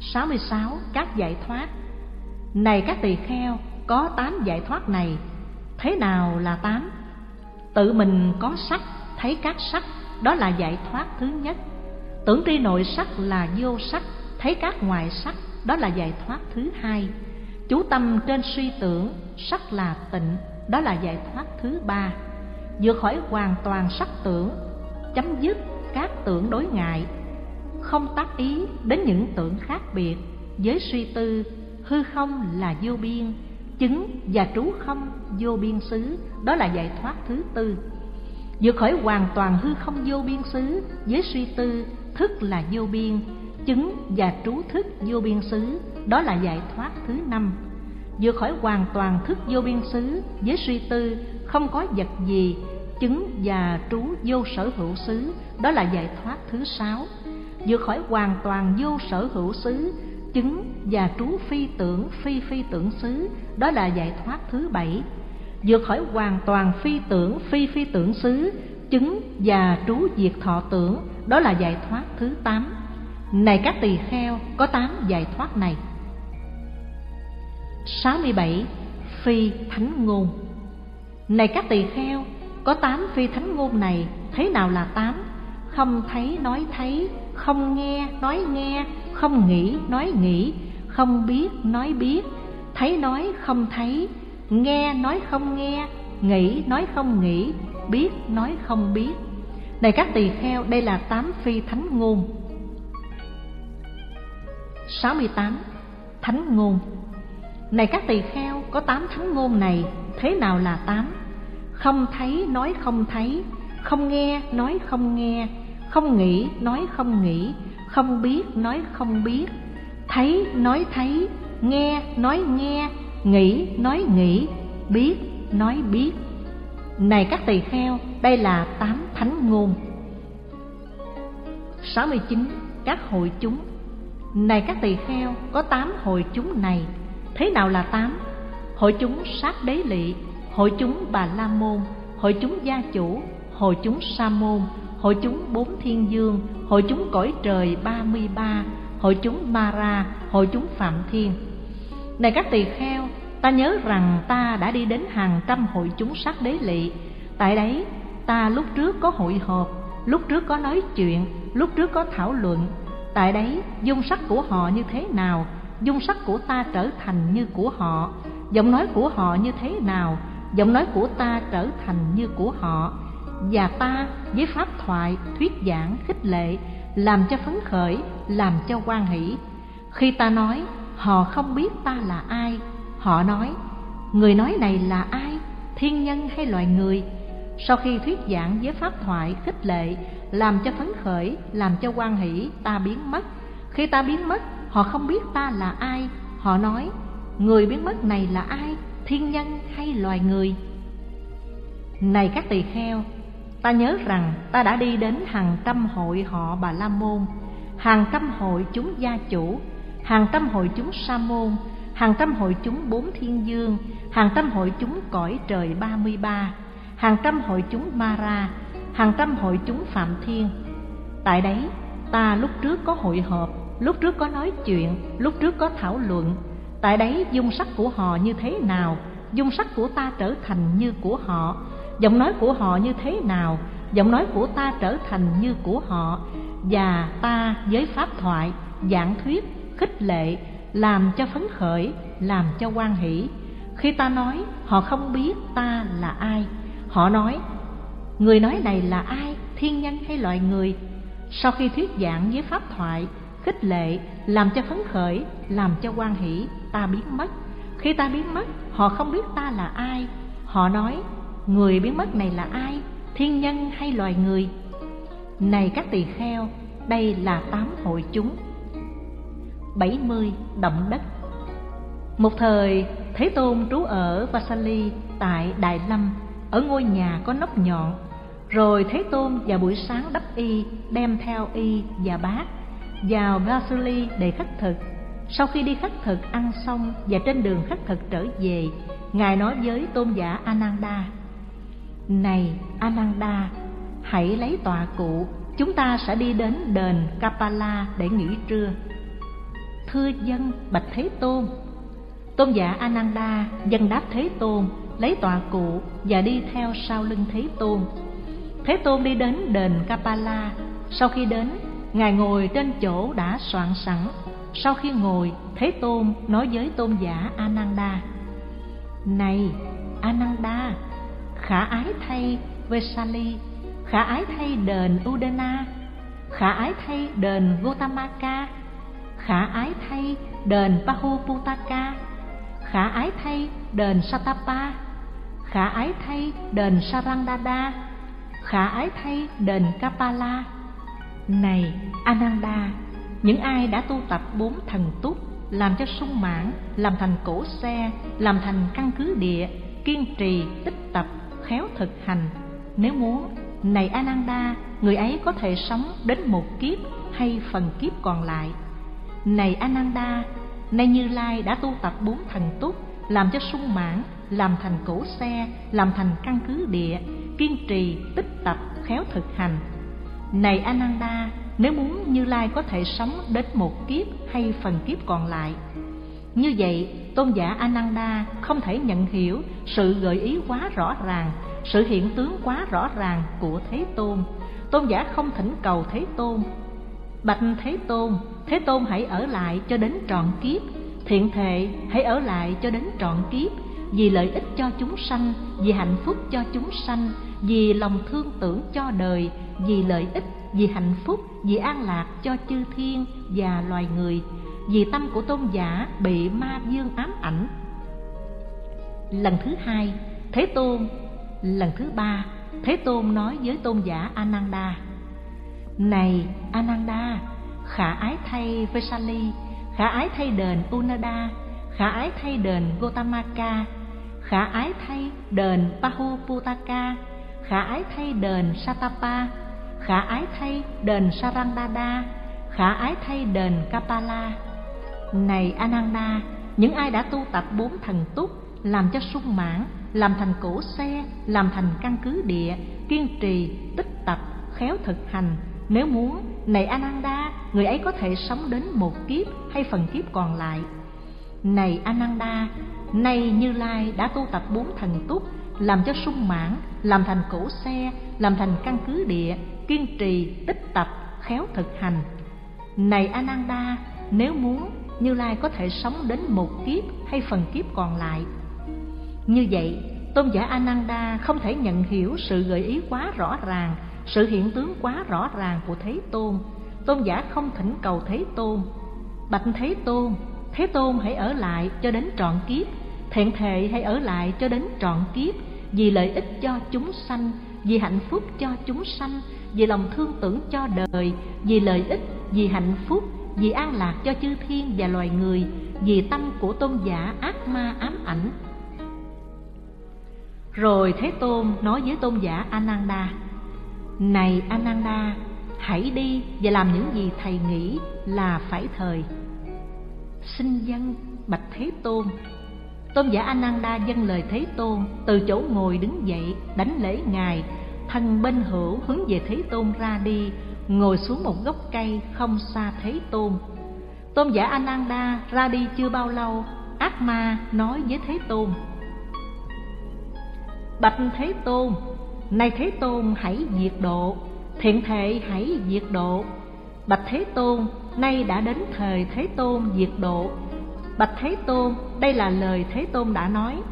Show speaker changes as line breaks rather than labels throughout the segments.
66. Các giải thoát Này các tỳ kheo, có tám giải thoát này Thế nào là tám? Tự mình có sắc, thấy các sắc, đó là giải thoát thứ nhất Tưởng tri nội sắc là vô sắc, thấy các ngoại sắc, đó là giải thoát thứ hai Chú tâm trên suy tưởng, sắc là tịnh, đó là giải thoát thứ ba vượt khỏi hoàn toàn sắc tưởng chấm dứt các tưởng đối ngại không tác ý đến những tưởng khác biệt với suy tư, hư không là vô biên, chứng và trú không vô biên xứ, đó là giải thoát thứ tư. Vượt khỏi hoàn toàn hư không vô biên xứ với suy tư, thức là vô biên, chứng và trú thức vô biên xứ, đó là giải thoát thứ năm. Vượt khỏi hoàn toàn thức vô biên xứ với suy tư, không có vật gì, chứng và trú vô sở hữu xứ, đó là giải thoát thứ sáu vượt khỏi hoàn toàn vô sở hữu xứ chứng và trú phi tưởng phi phi tưởng xứ đó là giải thoát thứ bảy vượt khỏi hoàn toàn phi tưởng phi phi tưởng xứ chứng và trú diệt thọ tưởng đó là giải thoát thứ tám này các tỳ kheo có tám giải thoát này 67. Phi Thánh Ngôn Này các tỳ kheo, có tám phi thánh ngôn này, thế nào là tám? Không thấy nói thấy, không nghe nói nghe, không nghĩ nói nghĩ, không biết nói biết, thấy nói không thấy, nghe nói không nghe, nghĩ nói không nghĩ, biết nói không biết. Này các tỳ kheo, đây là tám phi thánh ngôn. 68. Thánh ngôn này các tỳ kheo, có tám thánh ngôn này, thế nào là tám? Không thấy nói không thấy, không nghe nói không nghe, không nghĩ nói không nghĩ, không biết nói không biết, thấy nói thấy, nghe nói nghe, nghĩ nói nghĩ, biết nói biết. Này các tỳ kheo, đây là tám thánh ngôn. 69. Các hội chúng Này các tỳ kheo, có tám hội chúng này, Thế nào là tám? Hội chúng sát đế lị, hội chúng bà la môn, hội chúng gia chủ, hội chúng sa môn, hội chúng bốn thiên dương, hội chúng cõi trời ba mươi ba, hội chúng ma ra, hội chúng phạm thiên. Này các tỳ kheo, ta nhớ rằng ta đã đi đến hàng trăm hội chúng sắc đế lị. Tại đấy, ta lúc trước có hội họp, lúc trước có nói chuyện, lúc trước có thảo luận. Tại đấy, dung sắc của họ như thế nào, dung sắc của ta trở thành như của họ giọng nói của họ như thế nào giọng nói của ta trở thành như của họ và ta với pháp thoại, thuyết giảng, khích lệ, làm cho phấn khởi, làm cho quan hỷ. Khi ta nói, họ không biết ta là ai, họ nói, người nói này là ai, thiên nhân hay loài người? Sau khi thuyết giảng với pháp thoại, khích lệ, làm cho phấn khởi, làm cho quan hỷ, ta biến mất. Khi ta biến mất, Họ không biết ta là ai, Họ nói, Người biến mất này là ai, Thiên nhân hay loài người? Này các tỳ kheo Ta nhớ rằng ta đã đi đến hàng trăm hội họ Bà La Môn, Hàng trăm hội chúng gia chủ, Hàng trăm hội chúng Sa Môn, Hàng trăm hội chúng bốn thiên dương, Hàng trăm hội chúng cõi trời ba mươi ba, Hàng trăm hội chúng Ma Ra, Hàng trăm hội chúng Phạm Thiên. Tại đấy, ta lúc trước có hội họp, lúc trước có nói chuyện, lúc trước có thảo luận. Tại đấy, dung sắc của họ như thế nào? Dung sắc của ta trở thành như của họ giọng nói của họ như thế nào? Giọng nói của ta trở thành như của họ. Và ta với pháp thoại, giảng thuyết, khích lệ, làm cho phấn khởi, làm cho quan hỷ. Khi ta nói, họ không biết ta là ai. Họ nói, người nói này là ai? Thiên nhân hay loài người? Sau khi thuyết giảng với pháp thoại, khích lệ, làm cho phấn khởi, làm cho quan hỷ, ta biến mất. Khi ta biến mất, họ không biết ta là ai. Họ nói người biến mất này là ai? Thiên nhân hay loài người? Này các tỳ kheo đây là tám hội chúng. Bảy mươi động đất. Một thời thế tôn trú ở vasali tại đại lâm ở ngôi nhà có nóc nhọn. Rồi thế tôn vào buổi sáng đắp y đem theo y và bát vào vasali để khất thực. Sau khi đi khất thực ăn xong và trên đường khất thực trở về, Ngài nói với tôn giả Ananda, này Ananda, hãy lấy tọa cụ, chúng ta sẽ đi đến đền Kapala để nghỉ trưa. thưa dân bạch thế tôn. Tôn giả ananda dân đáp thế tôn lấy tọa cụ và đi theo sau lưng thế tôn. Thế tôn đi đến đền kapala. Sau khi đến ngài ngồi trên chỗ đã soạn sẵn. Sau khi ngồi thế tôn nói với tôn giả ananda này ananda khả ái thay vesali, khả ái thay đền udana, khả ái thay đền gotamaka khả ái thay đền pahuputaka khả ái thay đền satapa, khả ái thay đền sarangdada, khả ái thay đền kapala. Này ananda, những ai đã tu tập bốn thần túc làm cho sung mãn, làm thành cổ xe, làm thành căn cứ địa, kiên trì tích tập khéo thực hành. Nếu muốn, này ananda, người ấy có thể sống đến một kiếp hay phần kiếp còn lại. Này ananda, nay như lai đã tu tập bốn thần túc, làm cho sung mãn, làm thành cổ xe, làm thành căn cứ địa, kiên trì, tích tập, khéo thực hành. Này ananda, nếu muốn như lai có thể sống đến một kiếp hay phần kiếp còn lại như vậy, tôn giả ananda không thể nhận hiểu sự gợi ý quá rõ ràng, sự hiện tướng quá rõ ràng của thế tôn. Tôn giả không thỉnh cầu thế tôn. Bạch thế tôn thế tôn hãy ở lại cho đến trọn kiếp. Thiện thệ, hãy ở lại cho đến trọn kiếp. Vì lợi ích cho chúng sanh, vì hạnh phúc cho chúng sanh, vì lòng thương tưởng cho đời, vì lợi ích, vì hạnh phúc, vì an lạc cho chư thiên và loài người vì tâm của tôn giả bị ma dương ám ảnh. Lần thứ hai, thế tôn. Lần thứ ba, thế tôn nói với tôn giả ananda, này ananda, khả ái thay vesali, khả ái thay đền unada, khả ái thay đền gotamaka khả ái thay đền pahuputaka khả ái thay đền satapa, khả ái thay đền sarandada khả ái thay đền kapala này ananda, những ai đã tu tập bốn thần túc, làm cho sung mãn, làm thành cổ xe, làm thành căn cứ địa, kiên trì, tích tập, khéo thực hành, nếu muốn, này ananda, người ấy có thể sống đến một kiếp hay phần kiếp còn lại. Này ananda, nay như lai đã tu tập bốn thần túc, làm cho sung mãn, làm thành cổ xe, làm thành căn cứ địa, kiên trì, tích tập, khéo thực hành. Này ananda, nếu muốn như lai có thể sống đến một kiếp hay phần kiếp còn lại. Như vậy, tôn giả ananda không thể nhận hiểu sự gợi ý quá rõ ràng, sự hiện tướng quá rõ ràng của thế tôn. Tôn giả không thỉnh cầu thế tôn. Bạch thế tôn thế tôn hãy ở lại cho đến trọn kiếp. Thẹn thệ hãy ở lại cho đến trọn kiếp. Vì lợi ích cho chúng sanh, vì hạnh phúc cho chúng sanh, vì lòng thương tưởng cho đời, vì lợi ích, vì hạnh phúc vì an lạc cho chư thiên và loài người, vì tâm của tôn giả ác ma ám ảnh. Rồi thế tôn nói với tôn giả ananda, này ananda, hãy đi và làm những gì thầy nghĩ là phải thời. Xin dân bạch thế tôn. Tôn giả ananda dâng lời thế tôn, từ chỗ ngồi đứng dậy, đánh lễ ngài thân bên hữu hướng về thế tôn ra đi ngồi xuống một gốc cây không xa thấy tôn. Tôn giả ananda ra đi chưa bao lâu, ác ma nói với thế tôn. Bạch thế tôn, nay thế tôn hãy diệt độ, thiện thệ hãy diệt độ. Bạch thế tôn, nay đã đến thời thế tôn diệt độ. Bạch thế tôn, đây là lời thế tôn đã nói.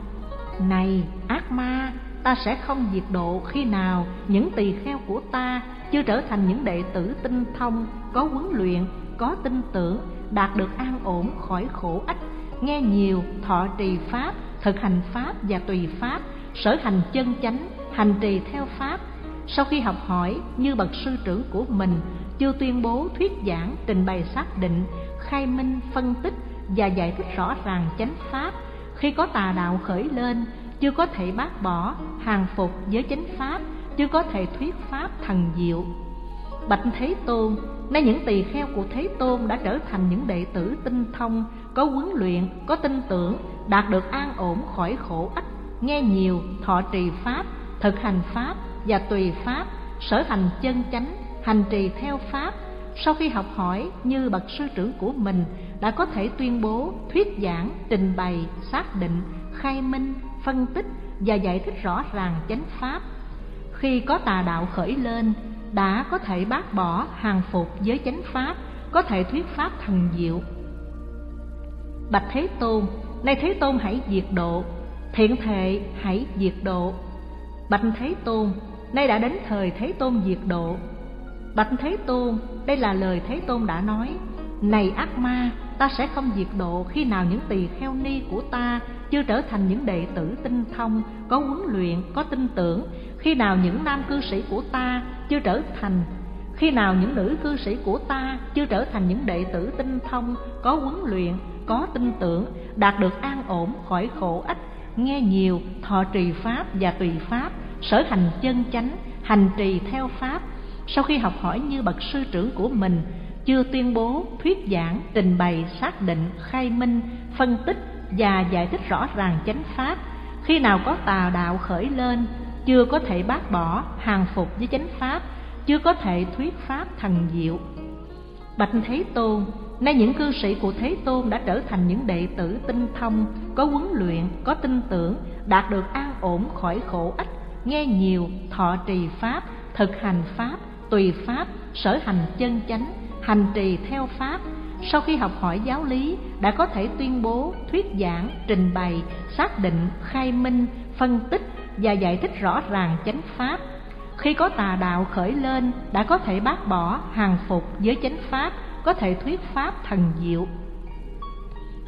Này ác ma ta sẽ không diệt độ khi nào những tỳ kheo của ta chưa trở thành những đệ tử tinh thông, có huấn luyện, có tin tưởng, đạt được an ổn khỏi khổ ách, nghe nhiều, thọ trì pháp, thực hành pháp và tùy pháp, sở hành chân chánh, hành trì theo pháp. Sau khi học hỏi như bậc sư trưởng của mình, chưa tuyên bố thuyết giảng, trình bày xác định, khai minh, phân tích và giải thích rõ ràng chánh pháp, khi có tà đạo khởi lên chưa có thể bác bỏ, hàng phục với chánh pháp, chưa có thể thuyết pháp thần diệu. Bạch thế tôn, nay những tỳ kheo của thế tôn đã trở thành những đệ tử tinh thông, có huấn luyện, có tin tưởng, đạt được an ổn khỏi khổ ách, nghe nhiều, thọ trì pháp, thực hành pháp và tùy pháp, sở hành chân chánh, hành trì theo pháp. Sau khi học hỏi như bậc sư trưởng của mình, đã có thể tuyên bố, thuyết giảng, trình bày, xác định, khai minh phân tích và giải thích rõ ràng chánh pháp. Khi có tà đạo khởi lên, đã có thể bác bỏ hàng phục với chánh pháp, có thể thuyết pháp thần diệu. Bạch thế tôn, nay thế tôn hãy diệt độ, thiện thệ hãy diệt độ. Bạch thế tôn, nay đã đến thời thế tôn diệt độ. Bạch thế tôn, đây là lời thế tôn đã nói, này ác ma, ta sẽ không diệt độ khi nào những tỳ kheo ni của ta chưa trở thành những đệ tử tinh thông, có huấn luyện, có tin tưởng. Khi nào những nam cư sĩ của ta chưa trở thành, khi nào những nữ cư sĩ của ta chưa trở thành những đệ tử tinh thông, có huấn luyện, có tin tưởng, đạt được an ổn, khỏi khổ ách, nghe nhiều, thọ trì pháp và tùy pháp, sở hành chân chánh, hành trì theo pháp. Sau khi học hỏi như bậc sư trưởng của mình, chưa tuyên bố, thuyết giảng, trình bày, xác định, khai minh, phân tích và giải thích rõ ràng chánh pháp. Khi nào có tà đạo khởi lên, chưa có thể bác bỏ, hàng phục với chánh pháp, chưa có thể thuyết pháp thần diệu. Bạch thế tôn, nay những cư sĩ của thế tôn đã trở thành những đệ tử tinh thông, có huấn luyện, có tin tưởng, đạt được an ổn khỏi khổ ách, nghe nhiều, thọ trì pháp, thực hành pháp, tùy pháp, sở hành chân chánh, hành trì theo pháp sau khi học hỏi giáo lý, đã có thể tuyên bố, thuyết giảng, trình bày, xác định, khai minh, phân tích và giải thích rõ ràng chánh pháp. Khi có tà đạo khởi lên, đã có thể bác bỏ, hàng phục với chánh pháp, có thể thuyết pháp thần diệu.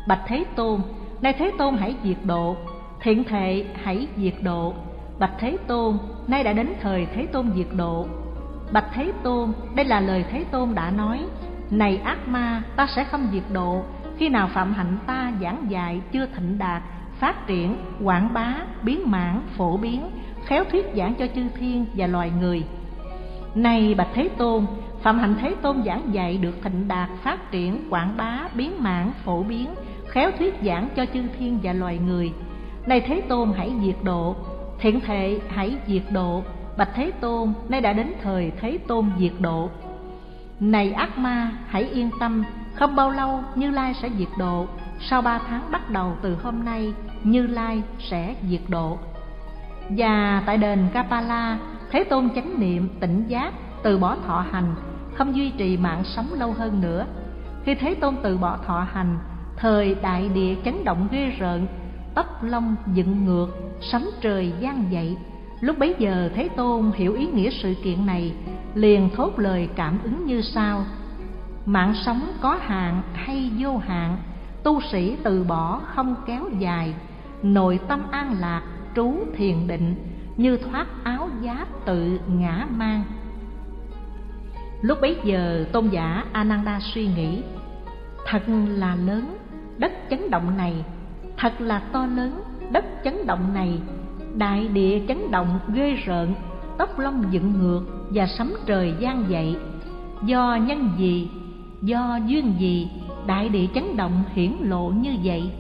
Bạch thế tôn, nay thế tôn hãy diệt độ, thiện thệ hãy diệt độ. Bạch thế tôn, nay đã đến thời thế tôn diệt độ. Bạch thế tôn, đây là lời thế tôn đã nói này ác ma, ta sẽ không diệt độ. Khi nào phạm hạnh ta giảng dạy chưa thịnh đạt, phát triển, quảng bá, biến mãn, phổ biến, khéo thuyết giảng cho chư thiên và loài người. Này bạch thế tôn, phạm hạnh thế tôn giảng dạy được thịnh đạt, phát triển, quảng bá, biến mãn, phổ biến, khéo thuyết giảng cho chư thiên và loài người. Này thế tôn, hãy diệt độ. Thiện thệ, hãy diệt độ. Bạch thế tôn, nay đã đến thời thế tôn diệt độ này ác ma, hãy yên tâm. Không bao lâu, như lai sẽ diệt độ. Sau ba tháng bắt đầu từ hôm nay, như lai sẽ diệt độ. Và tại đền kapala, thế tôn chánh niệm, tỉnh giác, từ bỏ thọ hành, không duy trì mạng sống lâu hơn nữa. Khi thế tôn từ bỏ thọ hành, thời đại địa chấn động ghê rợn, tóc lông dựng ngược, sấm trời gian dậy lúc bấy giờ thế tôn hiểu ý nghĩa sự kiện này, liền thốt lời cảm ứng như sau. Mạng sống có hạn hay vô hạn, tu sĩ từ bỏ không kéo dài. Nội tâm an lạc, trú thiền định, như thoát áo giáp tự ngã mang. Lúc bấy giờ tôn giả ananda suy nghĩ, thật là lớn đất chấn động này, thật là to lớn đất chấn động này đại địa chấn động, ghê rợn, tóc lông dựng ngược và sấm trời gian dậy. Do nhân gì? Do duyên gì? Đại địa chấn động hiển lộ như vậy.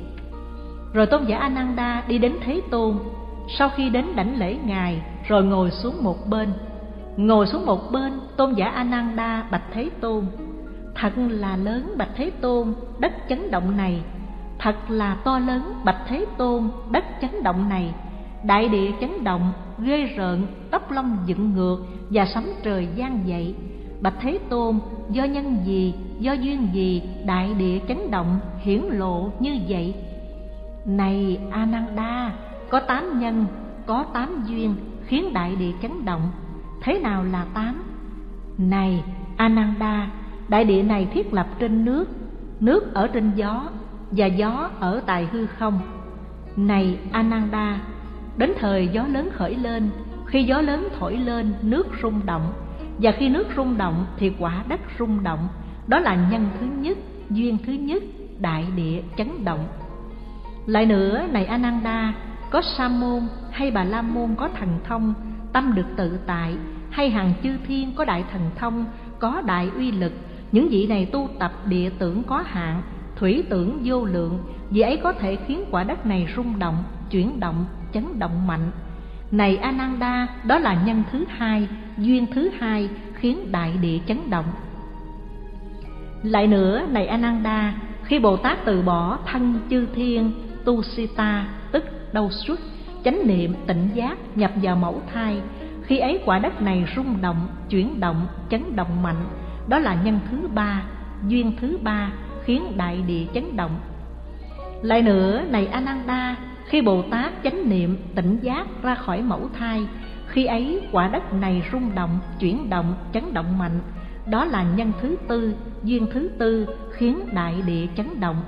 Rồi tôn giả ananda đi đến thế tôn. Sau khi đến đảnh lễ ngài, rồi ngồi xuống một bên. Ngồi xuống một bên, tôn giả ananda bạch thế tôn. Thật là lớn bạch thế tôn, đất chấn động này. Thật là to lớn bạch thế tôn, đất chấn động này đại địa chấn động, ghê rợn, tóc lông dựng ngược và sấm trời gian dậy. Bạch thế tôn, do nhân gì, do duyên gì, đại địa chấn động, hiển lộ như vậy? Này ananda, có tám nhân, có tám duyên khiến đại địa chấn động. Thế nào là tám? Này ananda, đại địa này thiết lập trên nước nước ở trên gió và gió ở tại hư không. Này ananda đến thời gió lớn khởi lên, khi gió lớn thổi lên, nước rung động. Và khi nước rung động thì quả đất rung động. Đó là nhân thứ nhất, duyên thứ nhất, đại địa chấn động. Lại nữa, này ananda, có sa môn hay bà la môn có thần thông, tâm được tự tại, hay hàng chư thiên có đại thần thông, có đại uy lực. Những vị này tu tập địa tưởng có hạn, thủy tưởng vô lượng vì ấy có thể khiến quả đất này rung động, chuyển động chấn động mạnh. Này ananda, đó là nhân thứ hai, duyên thứ hai khiến đại địa chấn động. Lại nữa, này ananda, khi Bồ Tát từ bỏ thân chư thiên tu sita tức đầu xuất chánh niệm, tỉnh giác nhập vào mẫu thai, khi ấy quả đất này rung động, chuyển động, chấn động mạnh. Đó là nhân thứ ba, duyên thứ ba khiến đại địa chấn động. Lại nữa, này ananda khi bồ tát chánh niệm, tỉnh giác ra khỏi mẫu thai, khi ấy quả đất này rung động, chuyển động, chấn động mạnh. Đó là nhân thứ tư, duyên thứ tư khiến đại địa chấn động.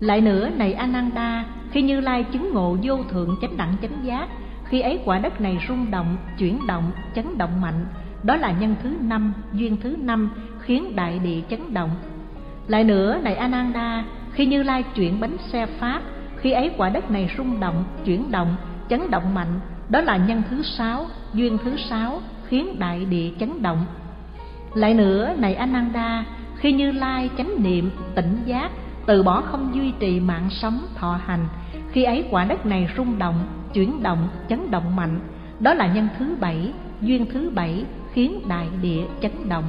Lại nữa, này ananda, khi như lai chứng ngộ vô thượng chánh đẳng chánh giác, khi ấy quả đất này rung động, chuyển động, chấn động mạnh. Đó là nhân thứ năm, duyên thứ năm khiến đại địa chấn động. Lại nữa, này ananda, khi như lai chuyển bánh xe pháp khi ấy quả đất này rung động, chuyển động, chấn động mạnh. Đó là nhân thứ sáu, duyên thứ sáu, khiến đại địa chấn động. Lại nữa, này ananda, khi như lai chánh niệm, tỉnh giác, từ bỏ không duy trì mạng sống, thọ hành, khi ấy quả đất này rung động, chuyển động, chấn động mạnh. Đó là nhân thứ bảy, duyên thứ bảy, khiến đại địa chấn động.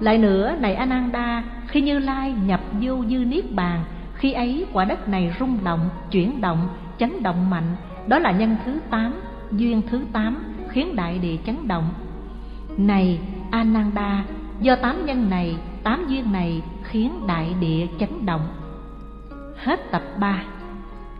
Lại nữa, này ananda, khi như lai nhập vô dư niết bàn khi ấy, quả đất này rung động, chuyển động, chấn động mạnh. Đó là nhân thứ tám, duyên thứ tám, khiến đại địa chấn động. Này, ananda, do tám nhân này, tám duyên này khiến đại địa chấn động. Hết tập ba.